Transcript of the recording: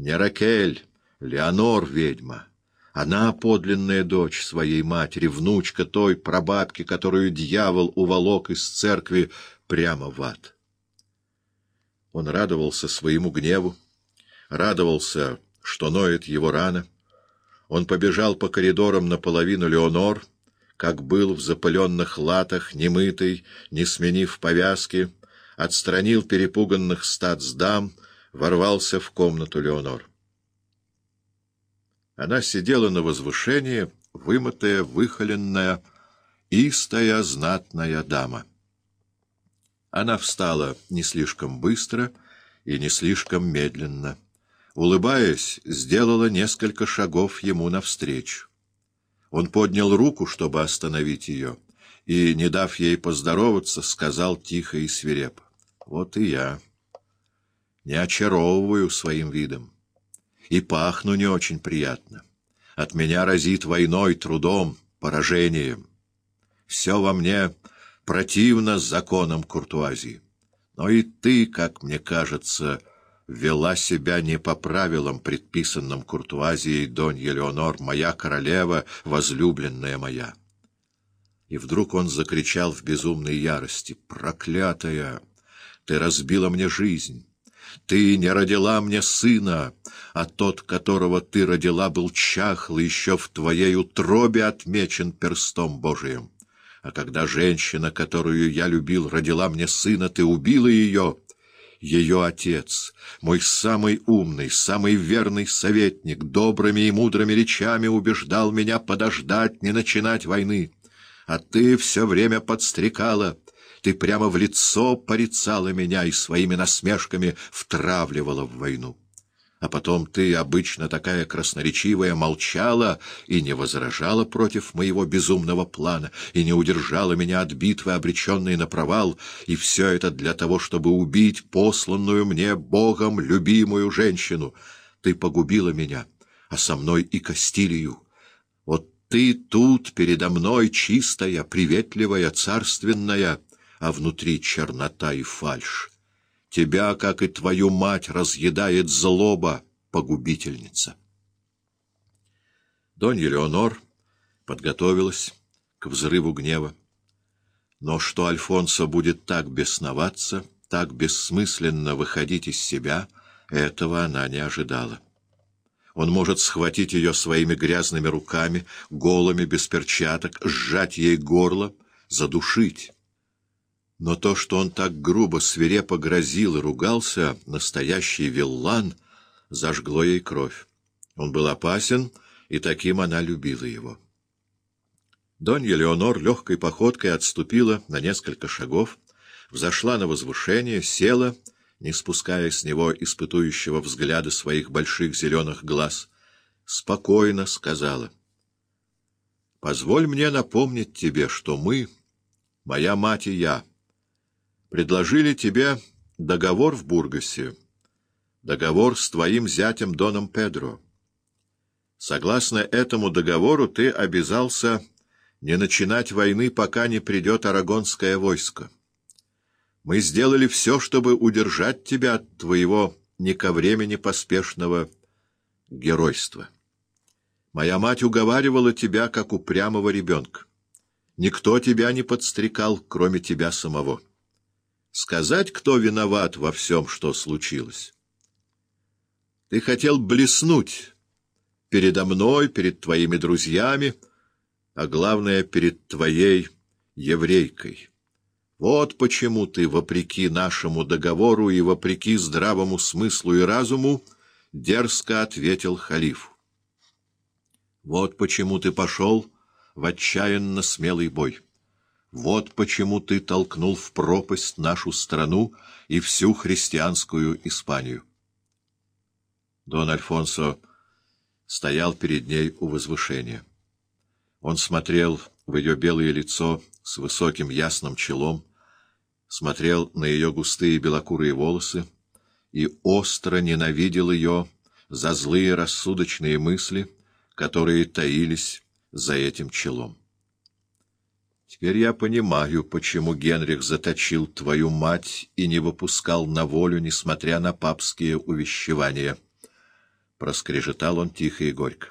Не Ракель, Леонор ведьма. Она подлинная дочь своей матери, внучка той прабабки, которую дьявол уволок из церкви прямо в ад. Он радовался своему гневу, радовался, что ноет его рана. Он побежал по коридорам наполовину Леонор, как был в запыленных латах, немытый, не сменив повязки, отстранил перепуганных статсдам, ворвался в комнату Леонор. Она сидела на возвышении, вымытая, выхоленная, истая знатная дама. Она встала не слишком быстро и не слишком медленно. Улыбаясь, сделала несколько шагов ему навстречу. Он поднял руку, чтобы остановить ее, и, не дав ей поздороваться, сказал тихо и свирепо. — Вот и я. Не очаровываю своим видом и пахну не очень приятно. От меня разит войной, трудом, поражением. Все во мне противно законам куртуазии. Но и ты, как мне кажется, вела себя не по правилам, предписанным куртуазией, Донья Леонор, моя королева, возлюбленная моя. И вдруг он закричал в безумной ярости, «Проклятая! Ты разбила мне жизнь!» Ты не родила мне сына, а тот, которого ты родила, был чахлый, еще в твоей утробе отмечен перстом Божиим. А когда женщина, которую я любил, родила мне сына, ты убила ее. Ее отец, мой самый умный, самый верный советник, добрыми и мудрыми речами убеждал меня подождать, не начинать войны. А ты все время подстрекала — ты прямо в лицо порицала меня и своими насмешками втравливала в войну. А потом ты, обычно такая красноречивая, молчала и не возражала против моего безумного плана, и не удержала меня от битвы, обреченной на провал, и все это для того, чтобы убить посланную мне Богом любимую женщину. Ты погубила меня, а со мной и Кастилию. Вот ты тут передо мной чистая, приветливая, царственная, а внутри чернота и фальшь. Тебя, как и твою мать, разъедает злоба, погубительница. Донья Леонор подготовилась к взрыву гнева. Но что Альфонсо будет так бесноваться, так бессмысленно выходить из себя, этого она не ожидала. Он может схватить ее своими грязными руками, голыми, без перчаток, сжать ей горло, задушить. Но то, что он так грубо, свирепо грозил и ругался, настоящий виллан, зажгло ей кровь. Он был опасен, и таким она любила его. Донья Леонор легкой походкой отступила на несколько шагов, взошла на возвышение, села, не спуская с него испытующего взгляда своих больших зеленых глаз, спокойно сказала. — Позволь мне напомнить тебе, что мы, моя мать и я, — предложили тебе договор в Бургасе, договор с твоим зятем Доном Педро. Согласно этому договору ты обязался не начинать войны, пока не придет арагонское войско. Мы сделали все, чтобы удержать тебя от твоего не ко времени поспешного геройства. Моя мать уговаривала тебя, как упрямого ребенка. Никто тебя не подстрекал, кроме тебя самого сказать, кто виноват во всем, что случилось. Ты хотел блеснуть передо мной, перед твоими друзьями, а главное, перед твоей еврейкой. Вот почему ты, вопреки нашему договору и вопреки здравому смыслу и разуму, дерзко ответил халифу. Вот почему ты пошел в отчаянно смелый бой. Вот почему ты толкнул в пропасть нашу страну и всю христианскую Испанию. Дон Альфонсо стоял перед ней у возвышения. Он смотрел в ее белое лицо с высоким ясным челом, смотрел на ее густые белокурые волосы и остро ненавидел ее за злые рассудочные мысли, которые таились за этим челом. Теперь я понимаю, почему Генрих заточил твою мать и не выпускал на волю, несмотря на папские увещевания. проскрежетал он тихо и горько.